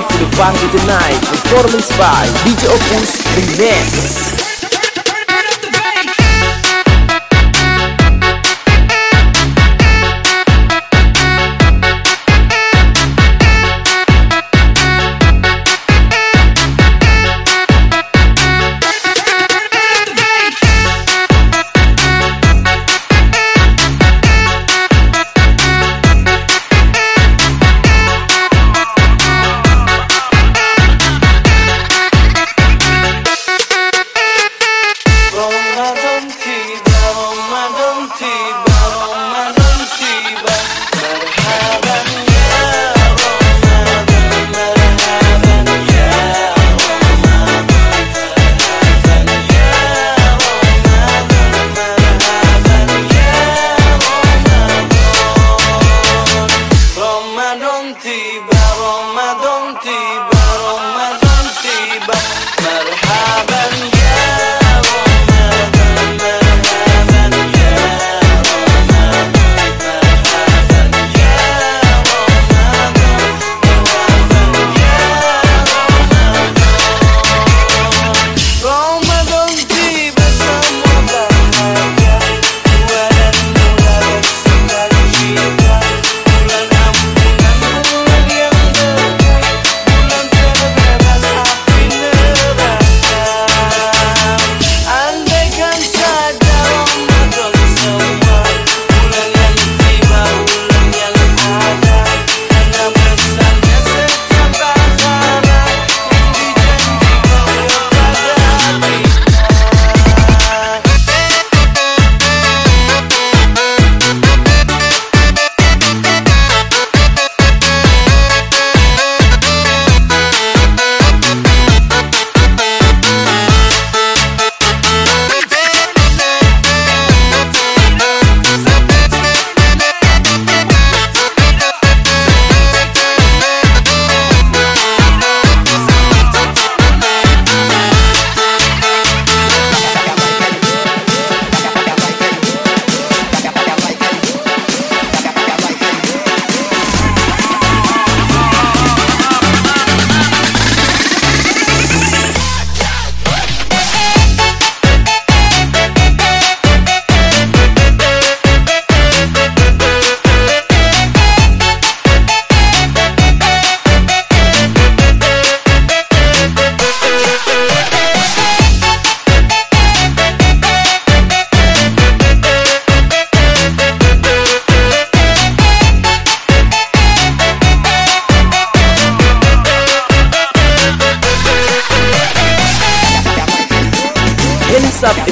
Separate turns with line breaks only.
for the party tonight. Performance by DJ Opus Remix.
guaranteed.